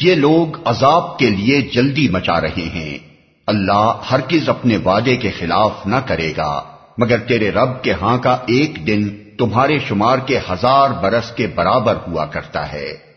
یہ لوگ عذاب کے لیے جلدی مچا رہے ہیں۔ اللہ ہر کس اپنے وعدے کے خلاف نہ کرے گا۔ مگر تیرے رب کے ہاں کا ایک دن تمہارے شمار کے ہزار برس کے برابر ہوا کرتا ہے۔